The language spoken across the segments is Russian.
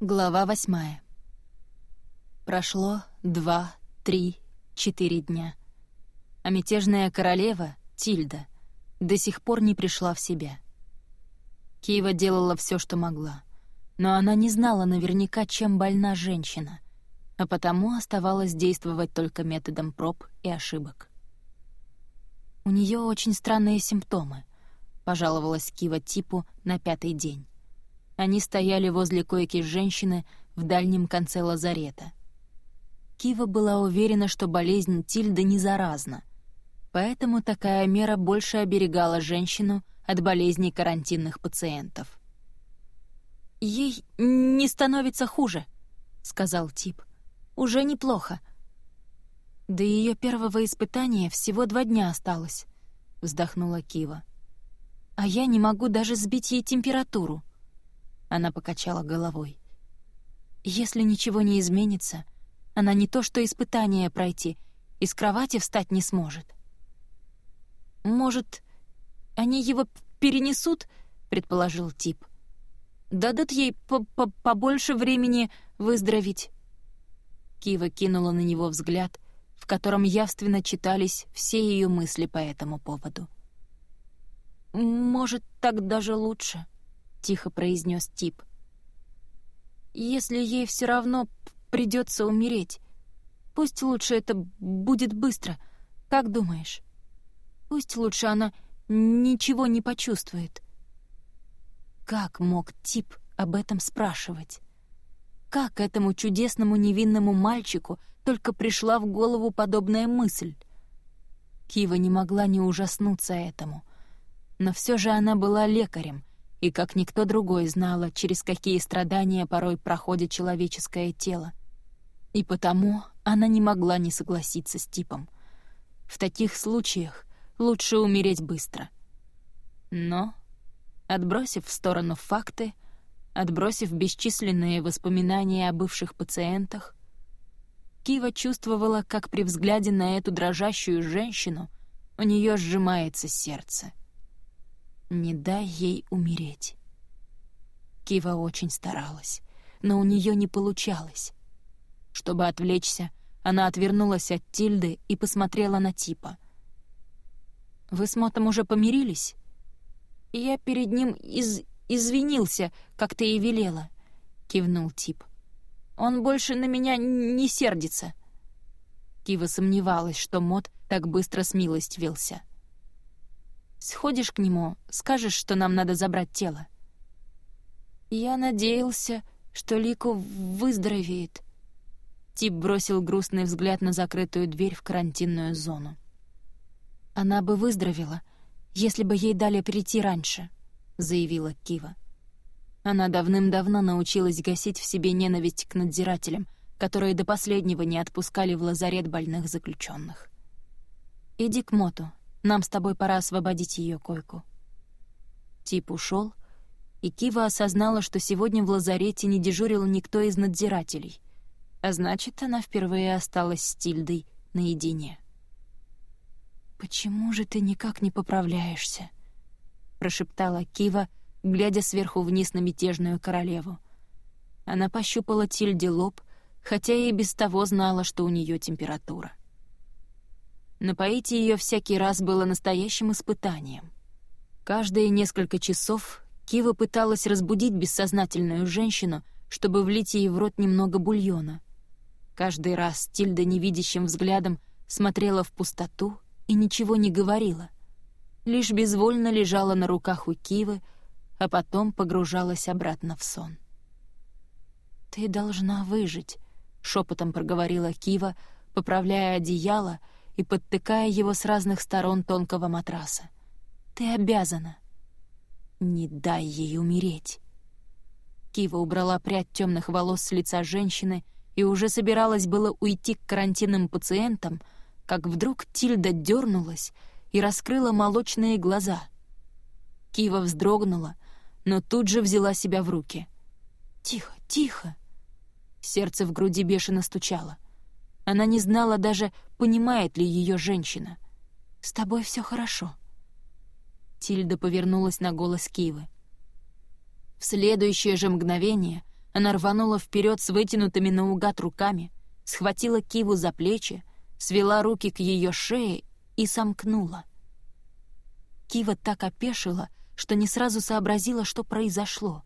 Глава восьмая. Прошло два, три, четыре дня. А мятежная королева, Тильда, до сих пор не пришла в себя. Киева делала все, что могла, но она не знала наверняка, чем больна женщина, а потому оставалось действовать только методом проб и ошибок. «У нее очень странные симптомы», — пожаловалась Кива Типу на пятый день. Они стояли возле койки женщины в дальнем конце лазарета. Кива была уверена, что болезнь Тильды не заразна, поэтому такая мера больше оберегала женщину от болезней карантинных пациентов. «Ей не становится хуже», — сказал Тип. «Уже неплохо». «До ее первого испытания всего два дня осталось», — вздохнула Кива. «А я не могу даже сбить ей температуру». Она покачала головой. «Если ничего не изменится, она не то что испытание пройти, из кровати встать не сможет». «Может, они его перенесут?» — предположил Тип. «Дадут ей по -по побольше времени выздороветь». Кива кинула на него взгляд, в котором явственно читались все ее мысли по этому поводу. «Может, так даже лучше», — тихо произнес Тип. «Если ей все равно придется умереть, пусть лучше это будет быстро, как думаешь? Пусть лучше она ничего не почувствует». Как мог Тип об этом спрашивать? Как этому чудесному невинному мальчику только пришла в голову подобная мысль? Кива не могла не ужаснуться этому. Но все же она была лекарем и как никто другой знала, через какие страдания порой проходит человеческое тело. И потому она не могла не согласиться с типом. В таких случаях лучше умереть быстро. Но, отбросив в сторону факты, отбросив бесчисленные воспоминания о бывших пациентах, Кива чувствовала, как при взгляде на эту дрожащую женщину у нее сжимается сердце. Не дай ей умереть. Кива очень старалась, но у нее не получалось. Чтобы отвлечься, она отвернулась от Тильды и посмотрела на Типа. «Вы с Мотом уже помирились?» «Я перед ним из... извинился, как ты и велела», — кивнул Тип. «Он больше на меня не сердится». Кива сомневалась, что Мот так быстро смилостивился. Сходишь к нему, скажешь, что нам надо забрать тело». «Я надеялся, что Лику выздоровеет». Тип бросил грустный взгляд на закрытую дверь в карантинную зону. «Она бы выздоровела, если бы ей дали прийти раньше», — заявила Кива. Она давным-давно научилась гасить в себе ненависть к надзирателям, которые до последнего не отпускали в лазарет больных заключенных. «Иди к Моту, нам с тобой пора освободить ее койку». Тип ушел, и Кива осознала, что сегодня в лазарете не дежурил никто из надзирателей, а значит, она впервые осталась с Тильдой наедине. «Почему же ты никак не поправляешься?» — прошептала Кива, глядя сверху вниз на мятежную королеву. Она пощупала Тильде лоб, хотя и без того знала, что у нее температура. Напоить ее всякий раз было настоящим испытанием. Каждые несколько часов Кива пыталась разбудить бессознательную женщину, чтобы влить ей в рот немного бульона. Каждый раз Тильда невидящим взглядом смотрела в пустоту и ничего не говорила. Лишь безвольно лежала на руках у Кивы, а потом погружалась обратно в сон. «Ты должна выжить», — шепотом проговорила Кива, поправляя одеяло — и подтыкая его с разных сторон тонкого матраса. «Ты обязана!» «Не дай ей умереть!» Кива убрала прядь темных волос с лица женщины и уже собиралась было уйти к карантинным пациентам, как вдруг Тильда дернулась и раскрыла молочные глаза. Кива вздрогнула, но тут же взяла себя в руки. «Тихо, тихо!» Сердце в груди бешено стучало — она не знала даже, понимает ли ее женщина. «С тобой все хорошо». Тильда повернулась на голос Кивы. В следующее же мгновение она рванула вперед с вытянутыми наугад руками, схватила Киву за плечи, свела руки к ее шее и сомкнула. Кива так опешила, что не сразу сообразила, что произошло.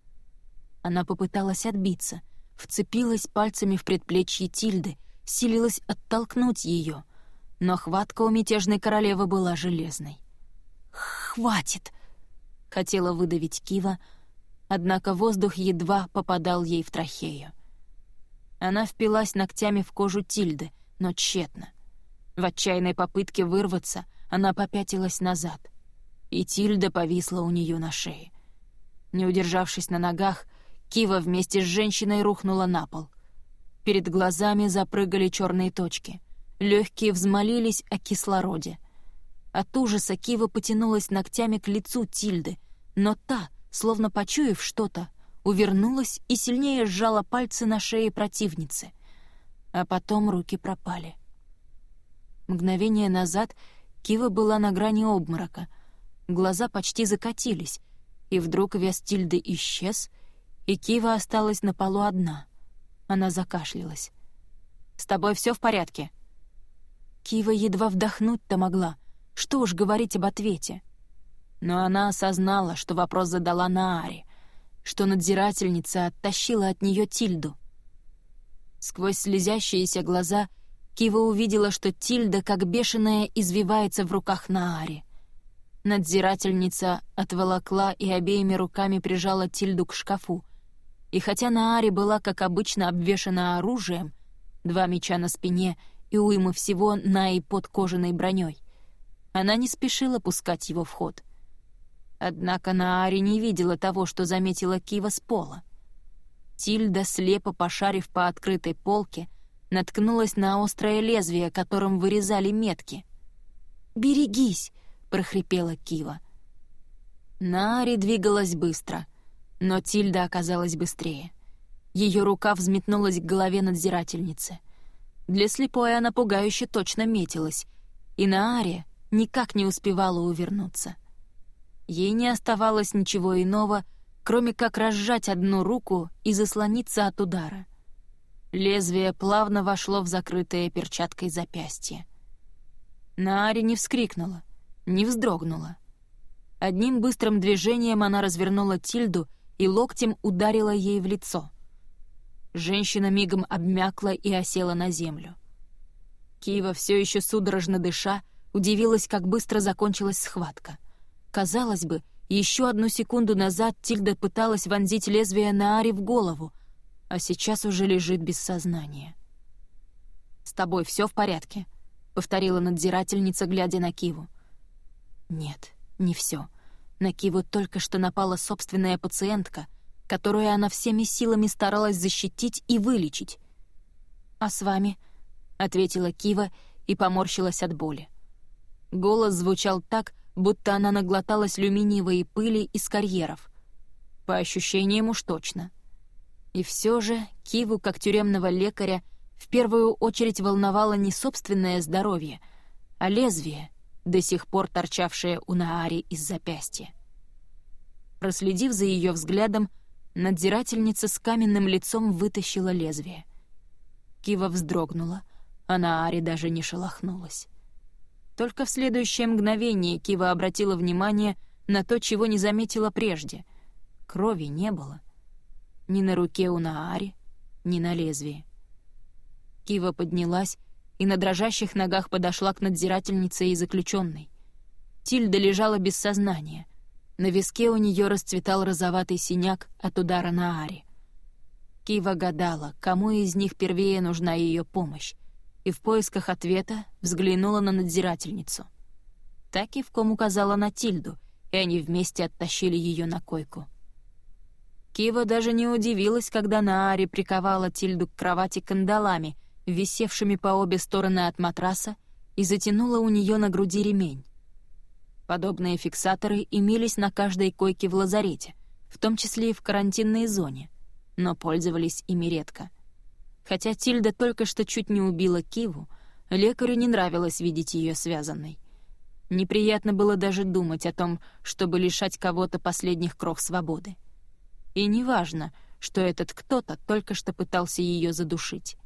Она попыталась отбиться, вцепилась пальцами в предплечье Тильды, силилась оттолкнуть ее, но хватка у мятежной королевы была железной. «Хватит!» — хотела выдавить Кива, однако воздух едва попадал ей в трахею. Она впилась ногтями в кожу Тильды, но тщетно. В отчаянной попытке вырваться она попятилась назад, и Тильда повисла у нее на шее. Не удержавшись на ногах, Кива вместе с женщиной рухнула на пол. Перед глазами запрыгали черные точки. Легкие взмолились о кислороде. От ужаса Кива потянулась ногтями к лицу Тильды, но та, словно почуяв что-то, увернулась и сильнее сжала пальцы на шее противницы. А потом руки пропали. Мгновение назад Кива была на грани обморока. Глаза почти закатились, и вдруг вес Тильды исчез, и Кива осталась на полу одна. Она закашлялась. «С тобой все в порядке?» Кива едва вдохнуть-то могла. Что уж говорить об ответе. Но она осознала, что вопрос задала Нааре, что надзирательница оттащила от нее Тильду. Сквозь слезящиеся глаза Кива увидела, что Тильда, как бешеная, извивается в руках Нааре. Надзирательница отволокла и обеими руками прижала Тильду к шкафу. И хотя Нааре была, как обычно, обвешана оружием, два меча на спине и уйма всего на и под кожаной броней, она не спешила пускать его в ход — Однако Наари не видела того, что заметила Кива с пола. Тильда, слепо пошарив по открытой полке, наткнулась на острое лезвие, которым вырезали метки. «Берегись!» — прохрипела Кива. Наари двигалась быстро, но Тильда оказалась быстрее. Ее рука взметнулась к голове надзирательницы. Для слепой она пугающе точно метилась, и Наари никак не успевала увернуться. Ей не оставалось ничего иного, кроме как разжать одну руку и заслониться от удара. Лезвие плавно вошло в закрытое перчаткой запястье. Наари не вскрикнула, не вздрогнула. Одним быстрым движением она развернула Тильду и локтем ударила ей в лицо. Женщина мигом обмякла и осела на землю. Киева, все еще судорожно дыша, удивилась, как быстро закончилась схватка — Казалось бы, еще одну секунду назад Тильда пыталась вонзить лезвие на Ари в голову, а сейчас уже лежит без сознания. «С тобой все в порядке?» — повторила надзирательница, глядя на Киву. «Нет, не все. На Киву только что напала собственная пациентка, которую она всеми силами старалась защитить и вылечить. «А с вами?» — ответила Кива и поморщилась от боли. Голос звучал так, будто она наглоталась люминиевой пыли из карьеров. По ощущениям уж точно. И все же Киву, как тюремного лекаря, в первую очередь волновало не собственное здоровье, а лезвие, до сих пор торчавшее у Наари из запястья. Проследив за ее взглядом, надзирательница с каменным лицом вытащила лезвие. Кива вздрогнула, а Наари даже не шелохнулась. Только в следующее мгновение Кива обратила внимание на то, чего не заметила прежде. Крови не было. Ни на руке у Наари, ни на лезвии. Кива поднялась и на дрожащих ногах подошла к надзирательнице и заключенной. Тильда лежала без сознания. На виске у нее расцветал розоватый синяк от удара на Ари. Кива гадала, кому из них первее нужна ее помощь, и в поисках ответа взглянула на надзирательницу. Так и в ком указала на Тильду, и они вместе оттащили ее на койку. Кива даже не удивилась, когда Наари приковала Тильду к кровати кандалами, висевшими по обе стороны от матраса, и затянула у нее на груди ремень. Подобные фиксаторы имелись на каждой койке в лазарете, в том числе и в карантинной зоне, но пользовались ими редко — Хотя Тильда только что чуть не убила Киву, лекарю не нравилось видеть ее связанной. Неприятно было даже думать о том, чтобы лишать кого-то последних крох свободы. И неважно, что этот кто-то только что пытался ее задушить.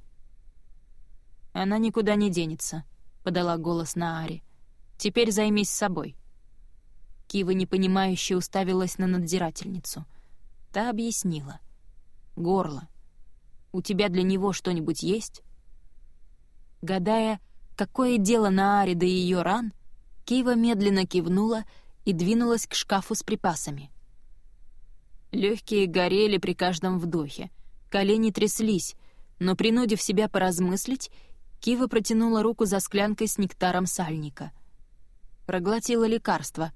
«Она никуда не денется», — подала голос Наари. «Теперь займись собой». Кива непонимающе уставилась на надзирательницу. Та объяснила. «Горло. У тебя для него что-нибудь есть?» Гадая, какое дело на Аре до ее ран, Кива медленно кивнула и двинулась к шкафу с припасами. Легкие горели при каждом вдохе, колени тряслись, но, принудив себя поразмыслить, Кива протянула руку за склянкой с нектаром сальника. Проглотила лекарство.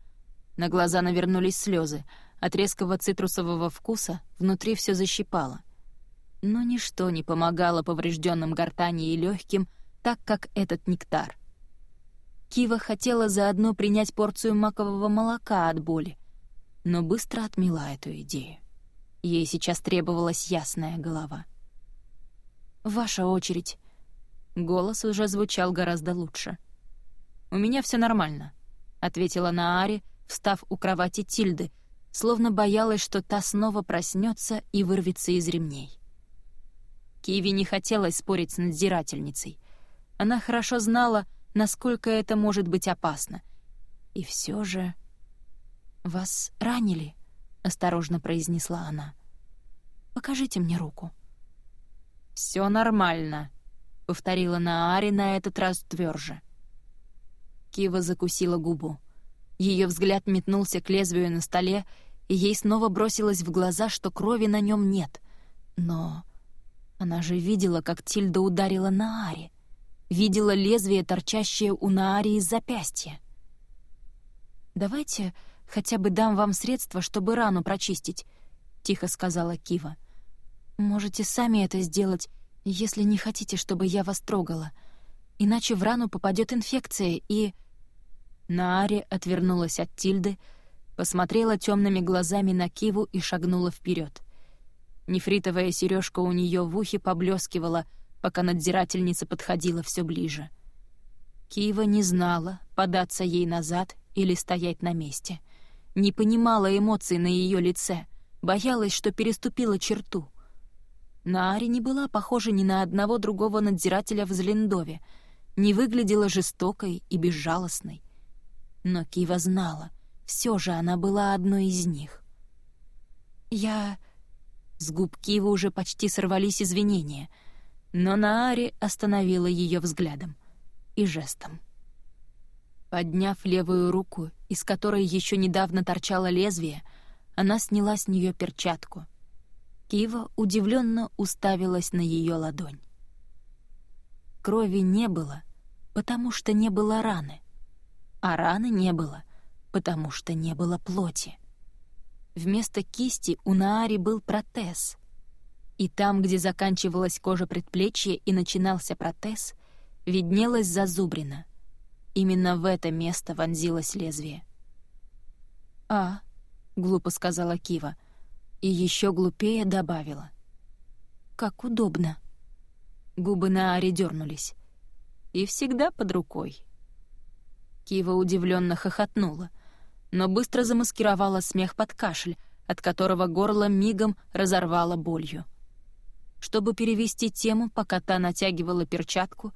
На глаза навернулись слезы. От резкого цитрусового вкуса внутри все защипало. Но ничто не помогало поврежденным гортани и легким, так как этот нектар. Кива хотела заодно принять порцию макового молока от боли, но быстро отмела эту идею. Ей сейчас требовалась ясная голова. «Ваша очередь». Голос уже звучал гораздо лучше. «У меня все нормально», — ответила Наари, встав у кровати Тильды, словно боялась, что та снова проснется и вырвется из ремней. Киви не хотелось спорить с надзирательницей. Она хорошо знала, насколько это может быть опасно. И все же... «Вас ранили?» — осторожно произнесла она. «Покажите мне руку». «Все нормально», — повторила Наари на этот раз тверже. Кива закусила губу. Ее взгляд метнулся к лезвию на столе, и ей снова бросилось в глаза, что крови на нем нет. Но она же видела, как Тильда ударила Наари. Видела лезвие, торчащее у Наари из запястья. «Давайте хотя бы дам вам средства, чтобы рану прочистить», — тихо сказала Кива. «Можете сами это сделать, если не хотите, чтобы я вас трогала. Иначе в рану попадет инфекция, и...» Наари отвернулась от Тильды, посмотрела темными глазами на Киву и шагнула вперед. Нефритовая сережка у нее в ухе поблескивала, пока надзирательница подходила все ближе. Кива не знала, податься ей назад или стоять на месте — не понимала эмоций на ее лице, боялась, что переступила черту. Наари не была похожа ни на одного другого надзирателя в Зелендове, не выглядела жестокой и безжалостной. Но Кива знала, все же она была одной из них. «Я...» С губ Кивы уже почти сорвались извинения, но Наари остановила ее взглядом и жестом. Подняв левую руку, из которой еще недавно торчало лезвие, она сняла с нее перчатку. Кива удивленно уставилась на ее ладонь. Крови не было, потому что не было раны, а раны не было, потому что не было плоти. Вместо кисти у Наари был протез, и там, где заканчивалась кожа предплечья и начинался протез, виднелась зазубрина. Именно в это место вонзилось лезвие. «А», — глупо сказала Кива, и еще глупее добавила. «Как удобно». Губы на Аре дернулись. «И всегда под рукой». Кива удивленно хохотнула, но быстро замаскировала смех под кашель, от которого горло мигом разорвало болью. Чтобы перевести тему, пока та натягивала перчатку,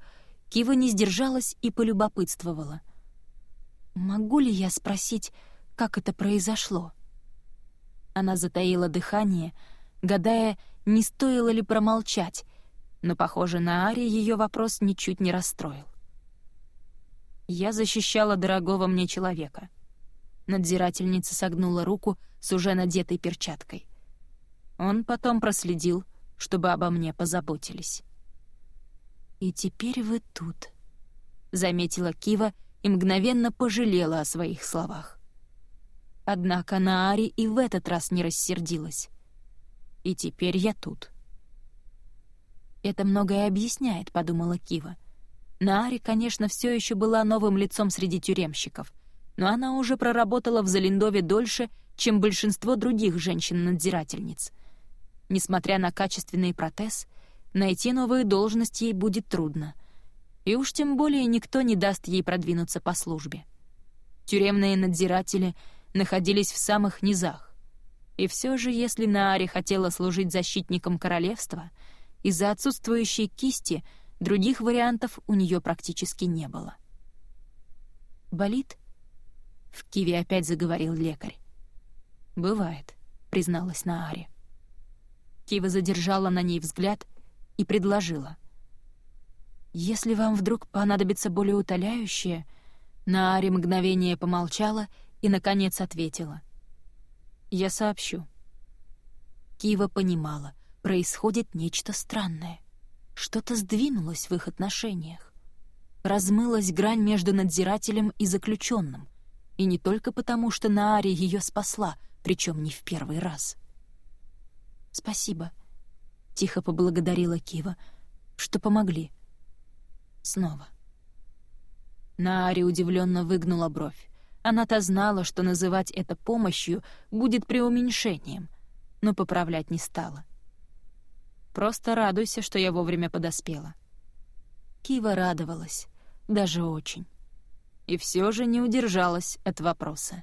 Кива не сдержалась и полюбопытствовала. «Могу ли я спросить, как это произошло?» Она затаила дыхание, гадая, не стоило ли промолчать, но, похоже, на Ари ее вопрос ничуть не расстроил. «Я защищала дорогого мне человека». Надзирательница согнула руку с уже надетой перчаткой. Он потом проследил, чтобы обо мне позаботились. «И теперь вы тут», — заметила Кива и мгновенно пожалела о своих словах. Однако Наари и в этот раз не рассердилась. «И теперь я тут». «Это многое объясняет», — подумала Кива. Наари, конечно, все еще была новым лицом среди тюремщиков, но она уже проработала в Залиндове дольше, чем большинство других женщин-надзирательниц. Несмотря на качественный протез, найти новую должность ей будет трудно. И уж тем более никто не даст ей продвинуться по службе. Тюремные надзиратели находились в самых низах. И все же, если Наари хотела служить защитником королевства, из-за отсутствующей кисти других вариантов у нее практически не было. «Болит?» — в Киве опять заговорил лекарь. «Бывает», — призналась Наари. Кива задержала на ней взгляд и предложила. «Если вам вдруг понадобится более утоляющее...» Наари мгновение помолчала и, наконец, ответила. «Я сообщу». Кива понимала, происходит нечто странное. Что-то сдвинулось в их отношениях. Размылась грань между надзирателем и заключенным. И не только потому, что Наари ее спасла, причем не в первый раз. «Спасибо», — тихо поблагодарила Кива, — «что помогли». Снова. Наари удивленно выгнула бровь. Она-то знала, что называть это помощью будет преуменьшением, но поправлять не стала. «Просто радуйся, что я вовремя подоспела». Кива радовалась, даже очень. И все же не удержалась от вопроса.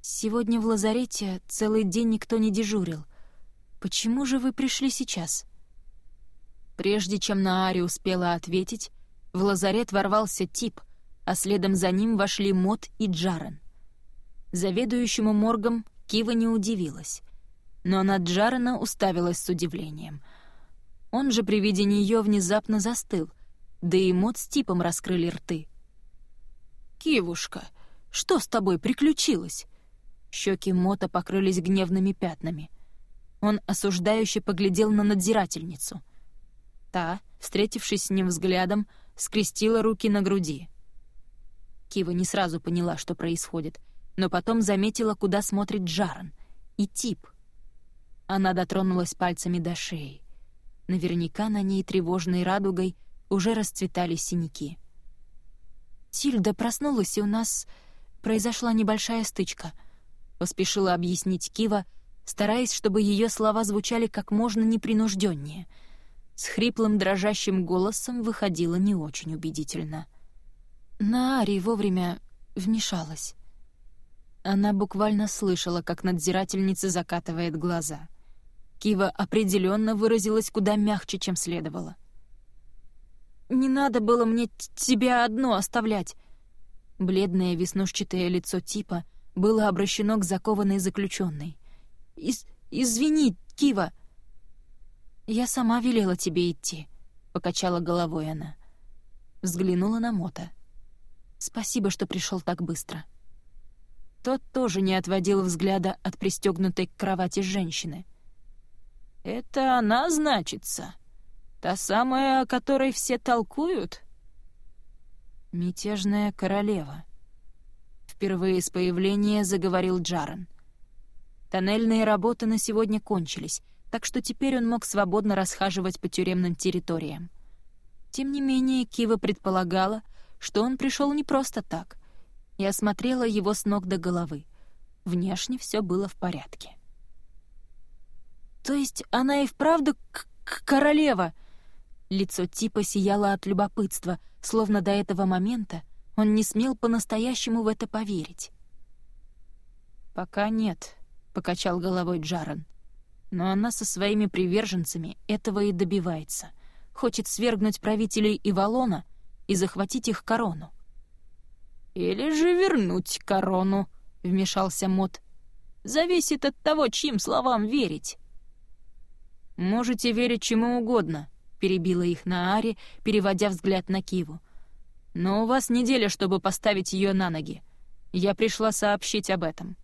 «Сегодня в лазарете целый день никто не дежурил. «Почему же вы пришли сейчас?» Прежде чем Наари успела ответить, в лазарет ворвался тип, а следом за ним вошли Мот и Джарен. Заведующему моргом Кива не удивилась, но на Джарена уставилась с удивлением. Он же при виде нее внезапно застыл, да и Мот с типом раскрыли рты. «Кивушка, что с тобой приключилось?» Щеки Мота покрылись гневными пятнами — он осуждающе поглядел на надзирательницу. Та, встретившись с ним взглядом, скрестила руки на груди. Кива не сразу поняла, что происходит, но потом заметила, куда смотрит Джаран. И тип. Она дотронулась пальцами до шеи. Наверняка на ней тревожной радугой уже расцветали синяки. «Тильда проснулась, и у нас произошла небольшая стычка», — поспешила объяснить Кива, — стараясь, чтобы ее слова звучали как можно непринужденнее. С хриплым дрожащим голосом выходило не очень убедительно. Наари вовремя вмешалась. Она буквально слышала, как надзирательница закатывает глаза. Кива определенно выразилась куда мягче, чем следовало. «Не надо было мне тебя одно оставлять!» Бледное веснушчатое лицо типа было обращено к закованной заключенной. Из... Извини, Кива!» «Я сама велела тебе идти», — покачала головой она. Взглянула на Мота. «Спасибо, что пришел так быстро». Тот тоже не отводил взгляда от пристегнутой к кровати женщины. «Это она, значится? Та самая, о которой все толкуют?» «Мятежная королева». Впервые с появления заговорил Джаран — Тоннельные работы на сегодня кончились, так что теперь он мог свободно расхаживать по тюремным территориям. Тем не менее, Кива предполагала, что он пришел не просто так, и осмотрела его с ног до головы. Внешне все было в порядке. «То есть она и вправду королева?» Лицо Типа сияло от любопытства, словно до этого момента он не смел по-настоящему в это поверить. «Пока нет», — покачал головой Джаран. «Но она со своими приверженцами этого и добивается. Хочет свергнуть правителей Ивалона и захватить их корону». «Или же вернуть корону», — вмешался Мот. «Зависит от того, чьим словам верить». «Можете верить чему угодно», — перебила их Наари, переводя взгляд на Киву. «Но у вас неделя, чтобы поставить ее на ноги. Я пришла сообщить об этом».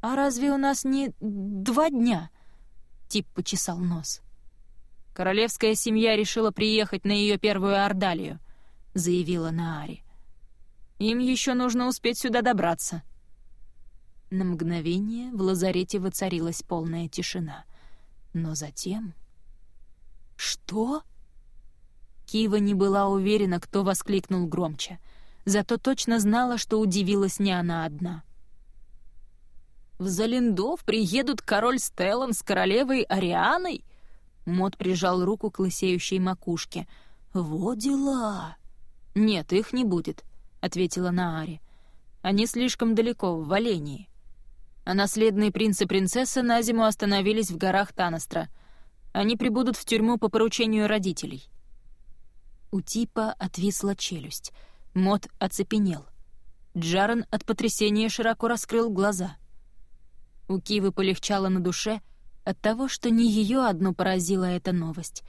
«А разве у нас не два дня?» Тип почесал нос. «Королевская семья решила приехать на ее первую ордалию», — заявила Наари. «Им еще нужно успеть сюда добраться». На мгновение в лазарете воцарилась полная тишина. Но затем... «Что?» Кива не была уверена, кто воскликнул громче, зато точно знала, что удивилась не она одна — в Залиндов приедут король Стеллан с королевой Арианой?» Мод прижал руку к лысеющей макушке. «Во дела!» «Нет, их не будет», — ответила Наари. «Они слишком далеко, в Валении». а наследные принц и принцесса на зиму остановились в горах Танастра. Они прибудут в тюрьму по поручению родителей». У Типа отвисла челюсть. Мот оцепенел. Джарен от потрясения широко раскрыл глаза. У Кивы полегчало на душе от того, что не ее одну поразила эта новость,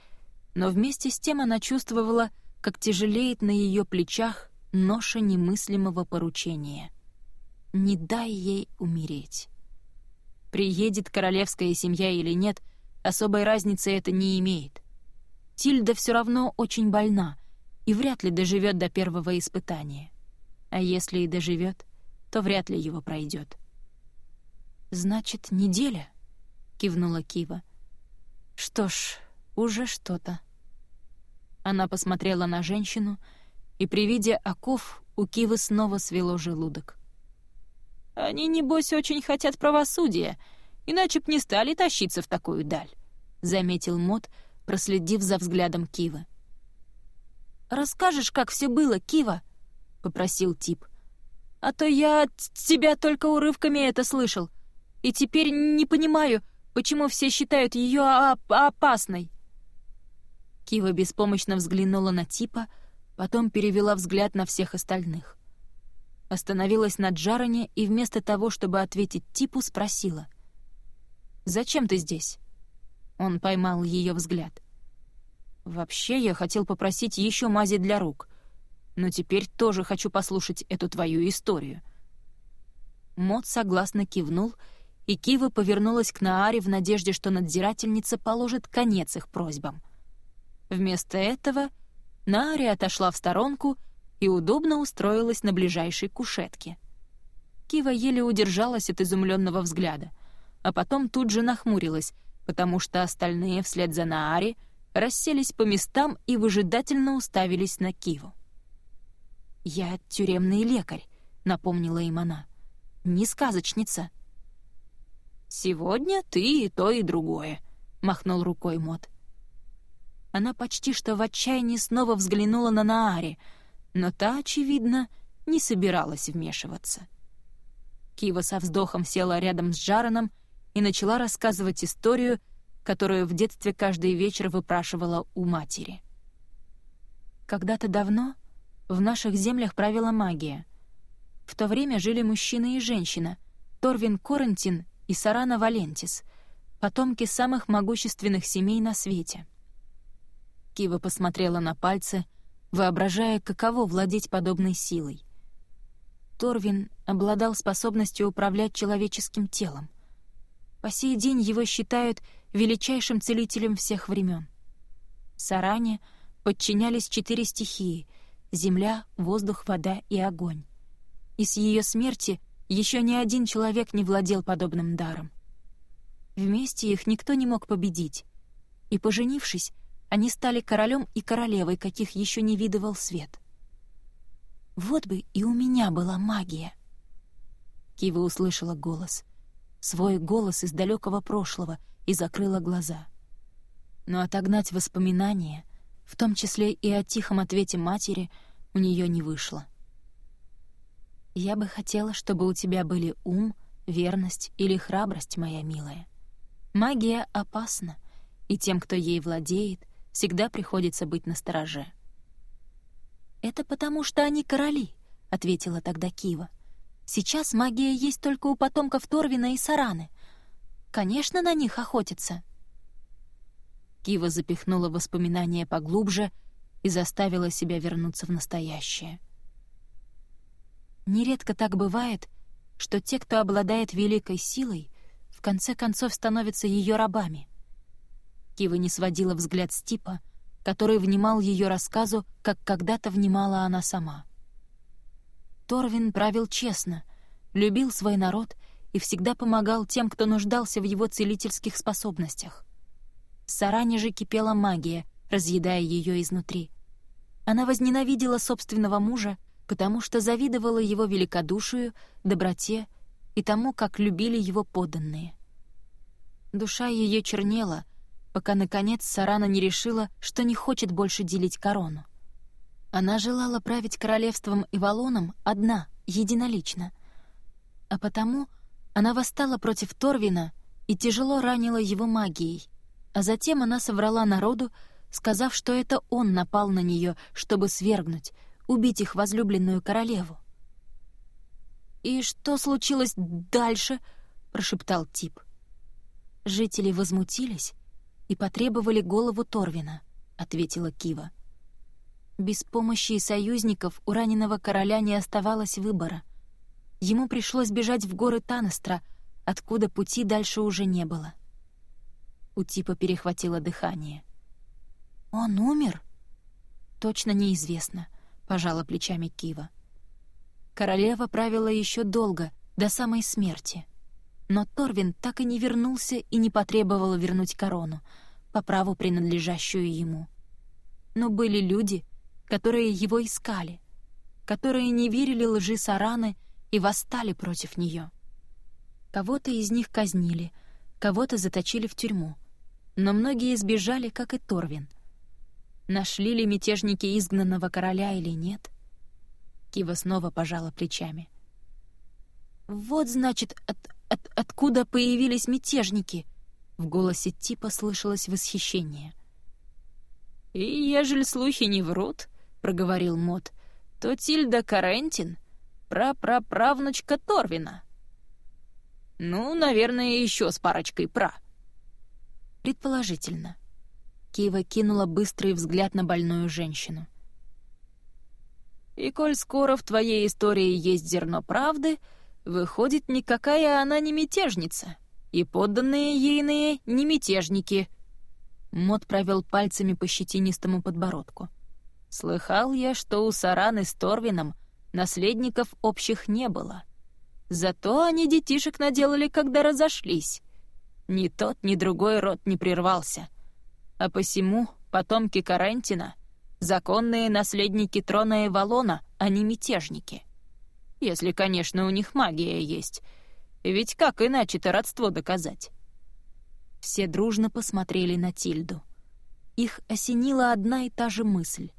но вместе с тем она чувствовала, как тяжелеет на ее плечах ноша немыслимого поручения. Не дай ей умереть. Приедет королевская семья или нет, особой разницы это не имеет. Тильда все равно очень больна и вряд ли доживет до первого испытания. А если и доживет, то вряд ли его пройдет. «Значит, неделя?» — кивнула Кива. «Что ж, уже что-то». Она посмотрела на женщину, и при виде оков у Кивы снова свело желудок. «Они, небось, очень хотят правосудия, иначе б не стали тащиться в такую даль», — заметил Мот, проследив за взглядом Кивы. «Расскажешь, как все было, Кива?» — попросил Тип. «А то я от тебя только урывками это слышал, и теперь не понимаю, почему все считают ее опасной». Кива беспомощно взглянула на Типа, потом перевела взгляд на всех остальных. Остановилась на Джароне и вместо того, чтобы ответить Типу, спросила. «Зачем ты здесь?» Он поймал ее взгляд. «Вообще, я хотел попросить еще мази для рук, но теперь тоже хочу послушать эту твою историю». Мод согласно кивнул, и Кива повернулась к Нааре в надежде, что надзирательница положит конец их просьбам — Вместо этого Нари отошла в сторонку и удобно устроилась на ближайшей кушетке. Кива еле удержалась от изумленного взгляда, а потом тут же нахмурилась, потому что остальные вслед за Наари расселись по местам и выжидательно уставились на Киву. «Я тюремный лекарь», — напомнила им она. «Не сказочница». «Сегодня ты и то, и другое», — махнул рукой Мот она почти что в отчаянии снова взглянула на Наари, но та, очевидно, не собиралась вмешиваться. Кива со вздохом села рядом с Джараном и начала рассказывать историю, которую в детстве каждый вечер выпрашивала у матери. Когда-то давно в наших землях правила магия. В то время жили мужчина и женщина, Торвин Корентин и Сарана Валентис, потомки самых могущественных семей на свете — Кива посмотрела на пальцы, воображая, каково владеть подобной силой. Торвин обладал способностью управлять человеческим телом. По сей день его считают величайшим целителем всех времен. Саране подчинялись четыре стихии — земля, воздух, вода и огонь. И с ее смерти еще ни один человек не владел подобным даром. Вместе их никто не мог победить, и, поженившись, они стали королем и королевой, каких еще не видывал свет. Вот бы и у меня была магия. Кива услышала голос. Свой голос из далекого прошлого и закрыла глаза. Но отогнать воспоминания, в том числе и о тихом ответе матери, у нее не вышло. «Я бы хотела, чтобы у тебя были ум, верность или храбрость, моя милая. Магия опасна, и тем, кто ей владеет — всегда приходится быть настороже. «Это потому, что они короли», — ответила тогда Кива. «Сейчас магия есть только у потомков Торвина и Сараны. Конечно, на них охотятся». Кива запихнула воспоминания поглубже и заставила себя вернуться в настоящее. Нередко так бывает, что те, кто обладает великой силой, в конце концов становятся ее рабами — Кива не сводила взгляд с типа, который внимал ее рассказу, как когда-то внимала она сама. Торвин правил честно, любил свой народ и всегда помогал тем, кто нуждался в его целительских способностях. В Саране же кипела магия, разъедая ее изнутри. Она возненавидела собственного мужа, потому что завидовала его великодушию, доброте и тому, как любили его подданные. Душа ее чернела — пока, наконец, Сарана не решила, что не хочет больше делить корону. Она желала править королевством Ивалоном одна, единолично. А потому Она восстала против Торвина и тяжело ранила его магией, а затем она соврала народу, сказав, что это он напал на нее, чтобы свергнуть, убить их возлюбленную королеву. «И что случилось дальше?» — прошептал Тип. Жители возмутились и потребовали голову Торвина, — ответила Кива. Без помощи союзников у раненого короля не оставалось выбора. Ему пришлось бежать в горы Танестра, откуда пути дальше уже не было. У Типа перехватило дыхание. «Он умер?» «Точно неизвестно», — пожала плечами Кива. Королева правила еще долго, до самой смерти — но Торвин так и не вернулся и не потребовал вернуть корону, по праву принадлежащую ему. Но были люди, которые его искали, которые не верили лжи Сараны и восстали против нее. Кого-то из них казнили, кого-то заточили в тюрьму, но многие сбежали, как и Торвин. Нашли ли мятежники изгнанного короля или нет? Кива снова пожала плечами. «Вот, значит, от от откуда появились мятежники?» В голосе Типа слышалось восхищение. «И ежели слухи не врут, — проговорил Мот, — то Тильда Карентин — прапраправнучка Торвина. Ну, наверное, еще с парочкой пра». «Предположительно». Кива кинула быстрый взгляд на больную женщину. «И коль скоро в твоей истории есть зерно правды, — Выходит, никакая она не мятежница, и подданные ейные не мятежники. Мот провел пальцами по щетинистому подбородку. Слыхал я, что у Сараны с Торвином наследников общих не было. Зато они детишек наделали, когда разошлись. Ни тот, ни другой род не прервался. А посему потомки Карентина — законные наследники трона Эвалона, а не мятежники. Если, конечно, у них магия есть. Ведь как иначе-то родство доказать? Все дружно посмотрели на Тильду. Их осенила одна и та же мысль.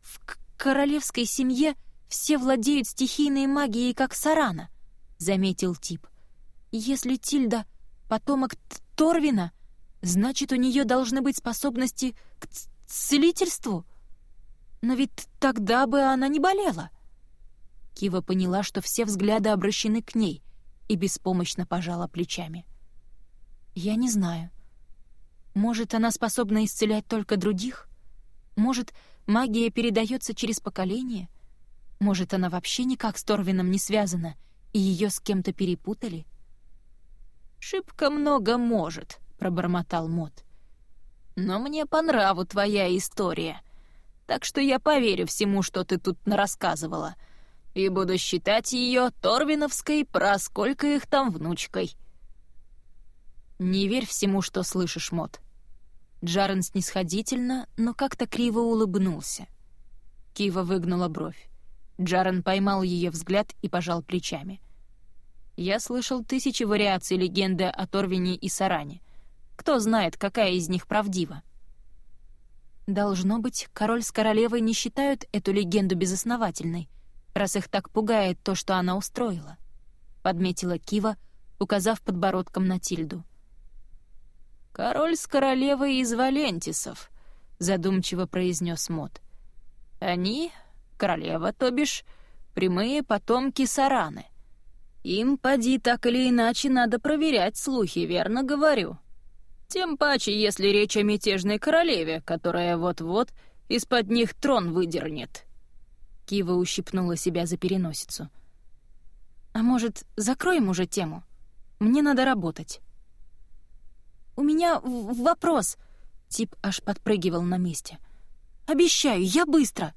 «В королевской семье все владеют стихийной магией, как Сарана», — заметил Тип. «Если Тильда — потомок Торвина, значит, у нее должны быть способности к целительству. Но ведь тогда бы она не болела». Кива поняла, что все взгляды обращены к ней, и беспомощно пожала плечами. «Я не знаю. Может, она способна исцелять только других? Может, магия передается через поколение? Может, она вообще никак с Торвином не связана, и ее с кем-то перепутали?» «Шибко много может», — пробормотал Мот. «Но мне по нраву твоя история, так что я поверю всему, что ты тут нарассказывала» и буду считать ее Торвиновской, про сколько их там внучкой». «Не верь всему, что слышишь, Мот». Джарен снисходительно, но как-то криво улыбнулся. Кива выгнула бровь. Джарен поймал ее взгляд и пожал плечами. «Я слышал тысячи вариаций легенды о Торвине и Саране. Кто знает, какая из них правдива?» «Должно быть, король с королевой не считают эту легенду безосновательной», раз их так пугает то, что она устроила», — подметила Кива, указав подбородком на Тильду. «Король с королевой из Валентисов», — задумчиво произнес Мот. «Они, королева, то бишь, прямые потомки Сараны. Им, поди, так или иначе, надо проверять слухи, верно говорю. Тем паче, если речь о мятежной королеве, которая вот-вот из-под них трон выдернет». Кива ущипнула себя за переносицу. «А может, закроем уже тему? Мне надо работать». «У меня вопрос!» Тип аж подпрыгивал на месте. «Обещаю, я быстро!»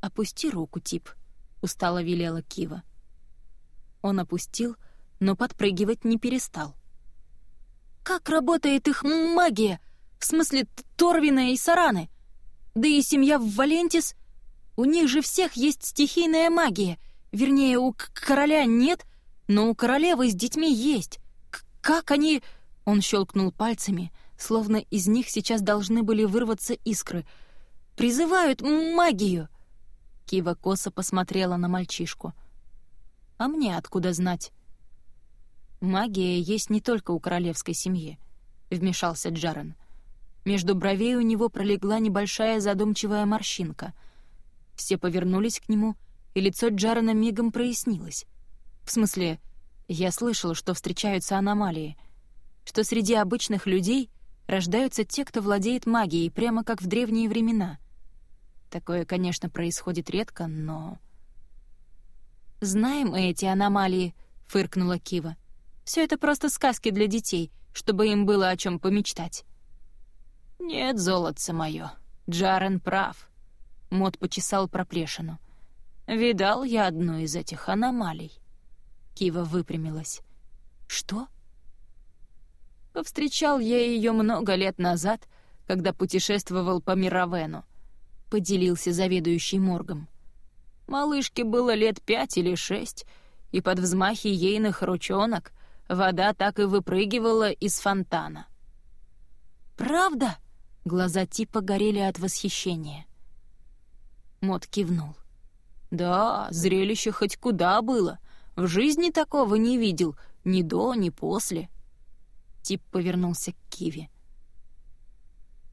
«Опусти руку, Тип», — устало велела Кива. Он опустил, но подпрыгивать не перестал. «Как работает их магия? В смысле Торвина и Сараны? Да и семья в Валентис у них же всех есть стихийная магия. Вернее, у короля нет, но у королевы с детьми есть. К как они...» Он щелкнул пальцами, словно из них сейчас должны были вырваться искры. «Призывают магию!» Кива косо посмотрела на мальчишку. «А мне откуда знать?» «Магия есть не только у королевской семьи», — вмешался Джарен. Между бровей у него пролегла небольшая задумчивая морщинка. Все повернулись к нему, и лицо Джарена мигом прояснилось. В смысле, я слышал, что встречаются аномалии, что среди обычных людей рождаются те, кто владеет магией, прямо как в древние времена. Такое, конечно, происходит редко, но... «Знаем эти аномалии», — фыркнула Кива. Все это просто сказки для детей, чтобы им было о чем помечтать». «Нет, золотце мое, Джарен прав», — Мот почесал проплешину. «Видал я одну из этих аномалий». Кива выпрямилась. «Что?» Повстречал я ее много лет назад, когда путешествовал по Мировену. Поделился заведующий моргом. Малышке было лет пять или шесть, и под взмахи ейных ручонок вода так и выпрыгивала из фонтана. «Правда?» — глаза типа горели от восхищения. Мот кивнул. «Да, зрелище хоть куда было. В жизни такого не видел, ни до, ни после». Тип повернулся к Киви.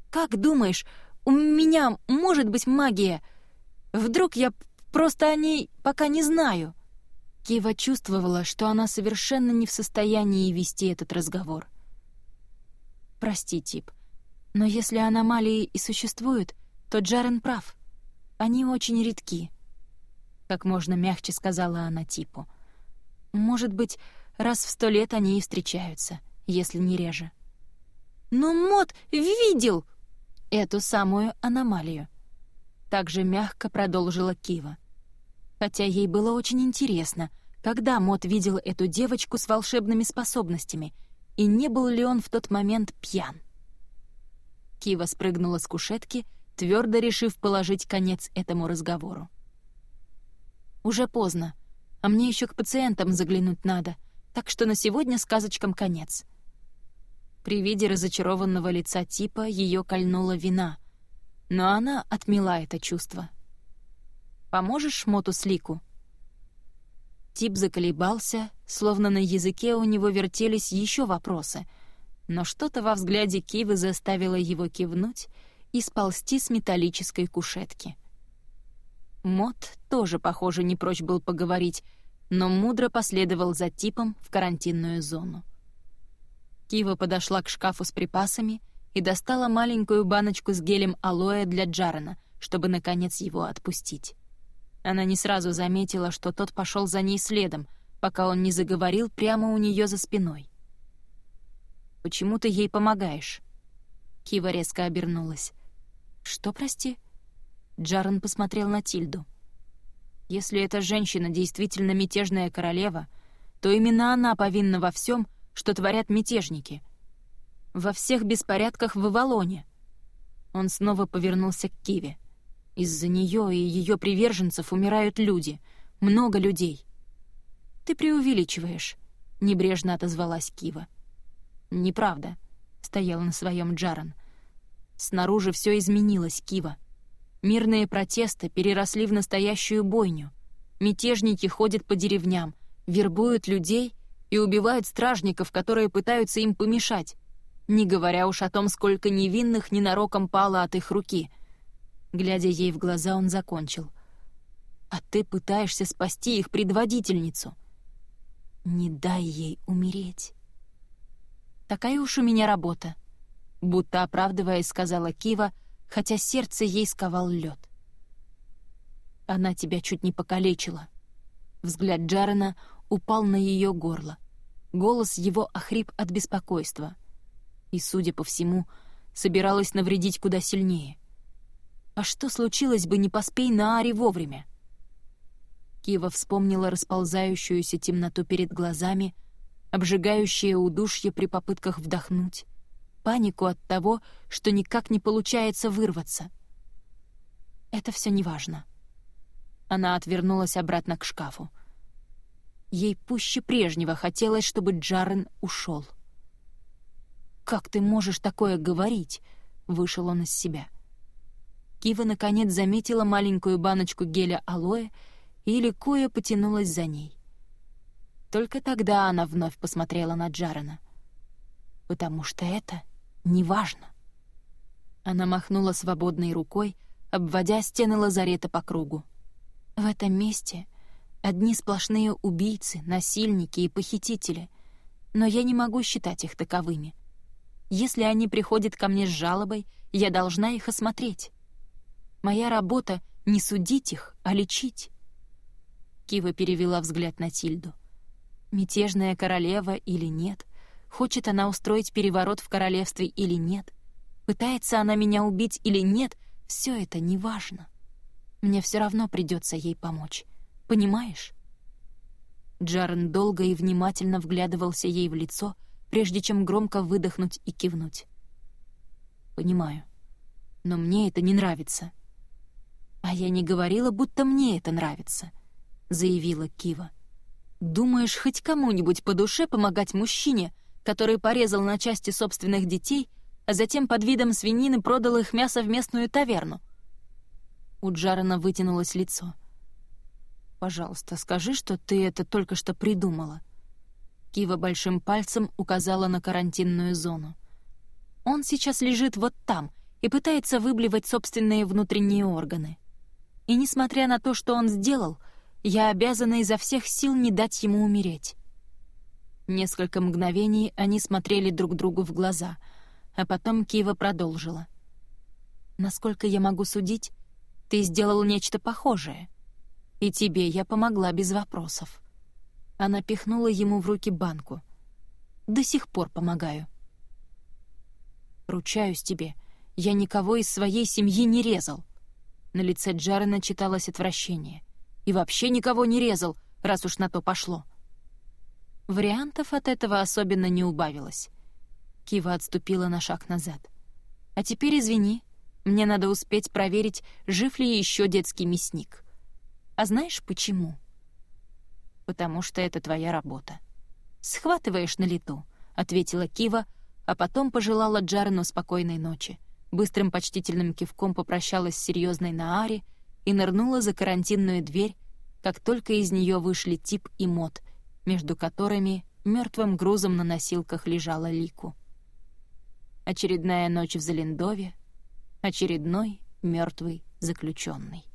«Как думаешь, у меня может быть магия? Вдруг я просто о ней пока не знаю?» Кива чувствовала, что она совершенно не в состоянии вести этот разговор. «Прости, Тип, но если аномалии и существуют, то Джарен прав. Они очень редки», — как можно мягче сказала она Типу. «Может быть, раз в сто лет они и встречаются, если не реже». «Но Мот видел!» эту самую аномалию. Также мягко продолжила Кива хотя ей было очень интересно, когда Мот видел эту девочку с волшебными способностями, и не был ли он в тот момент пьян. Кива спрыгнула с кушетки, твердо решив положить конец этому разговору. «Уже поздно, а мне еще к пациентам заглянуть надо, так что на сегодня сказочкам конец». При виде разочарованного лица типа ее кольнула вина, но она отмела это чувство. Поможешь Моту с Лику?» Тип заколебался, словно на языке у него вертелись еще вопросы, но что-то во взгляде Кивы заставило его кивнуть и сползти с металлической кушетки. Мот тоже, похоже, не прочь был поговорить, но мудро последовал за типом в карантинную зону. Кива подошла к шкафу с припасами и достала маленькую баночку с гелем алоэ для Джарена, чтобы, наконец, его отпустить. Она не сразу заметила, что тот пошел за ней следом, пока он не заговорил прямо у нее за спиной. «Почему ты ей помогаешь?» Кива резко обернулась. «Что, прости?» Джарен посмотрел на Тильду. «Если эта женщина действительно мятежная королева, то именно она повинна во всем, что творят мятежники. Во всех беспорядках в Авалоне». Он снова повернулся к Киве. Из-за нее и ее приверженцев умирают люди. Много людей. «Ты преувеличиваешь», — небрежно отозвалась Кива. «Неправда», — стоял на своем Джаран. «Снаружи все изменилось, Кива. Мирные протесты переросли в настоящую бойню. Мятежники ходят по деревням, вербуют людей и убивают стражников, которые пытаются им помешать, не говоря уж о том, сколько невинных ненароком пало от их руки — Глядя ей в глаза, он закончил. «А ты пытаешься спасти их предводительницу. Не дай ей умереть». «Такая уж у меня работа», — будто оправдываясь, сказала Кива, хотя сердце ей сковал лед. «Она тебя чуть не покалечила». Взгляд Джарена упал на ее горло. Голос его охрип от беспокойства. И, судя по всему, собиралась навредить куда сильнее — а что случилось бы, не поспей на Аре вовремя? Кива вспомнила расползающуюся темноту перед глазами, обжигающее удушье при попытках вдохнуть, панику от того, что никак не получается вырваться. Это все неважно. Она отвернулась обратно к шкафу. Ей пуще прежнего хотелось, чтобы Джарен ушел. «Как ты можешь такое говорить?» — вышел он из себя. Кива наконец заметила маленькую баночку геля алоэ и ликуя потянулась за ней. Только тогда она вновь посмотрела на Джарена. «Потому что это неважно». Она махнула свободной рукой, обводя стены лазарета по кругу. «В этом месте одни сплошные убийцы, насильники и похитители, но я не могу считать их таковыми. Если они приходят ко мне с жалобой, я должна их осмотреть. Моя работа — не судить их, а лечить». Кива перевела взгляд на Тильду. Мятежная королева или нет? Хочет она устроить переворот в королевстве или нет? Пытается она меня убить или нет, все это неважно. Мне все равно придется ей помочь. Понимаешь? Джарен долго и внимательно вглядывался ей в лицо, прежде чем громко выдохнуть и кивнуть. «Понимаю. Но мне это не нравится». «А я не говорила, будто мне это нравится», — заявила Кива. «Думаешь, хоть кому-нибудь по душе помогать мужчине, который порезал на части собственных детей а затем под видом свинины продал их мясо в местную таверну. У Джарена вытянулось лицо. «Пожалуйста, скажи, что ты это только что придумала». Кива большим пальцем указала на карантинную зону. «Он сейчас лежит вот там и пытается выблевать собственные внутренние органы. И несмотря на то, что он сделал, я обязана изо всех сил не дать ему умереть». Несколько мгновений они смотрели друг другу в глаза — а потом Кива продолжила. «Насколько я могу судить, ты сделал нечто похожее. И тебе я помогла без вопросов». Она пихнула ему в руки банку. «До сих пор помогаю». «Ручаюсь тебе, я никого из своей семьи не резал». На лице Джарена читалось отвращение. «И вообще никого не резал, раз уж на то пошло». Вариантов от этого особенно не убавилось. Кива отступила на шаг назад. «А теперь извини, мне надо успеть проверить, жив ли еще детский мясник. А знаешь почему?» «Потому что это твоя работа». «Схватываешь на лету», — ответила Кива, а потом пожелала Джарену спокойной ночи, быстрым почтительным кивком попрощалась с серьезной Наари и нырнула за карантинную дверь, как только из нее вышли Тип и Мот, между которыми мертвым грузом на носилках лежала Лику. Очередная ночь в Залендове, очередной мертвый заключенный.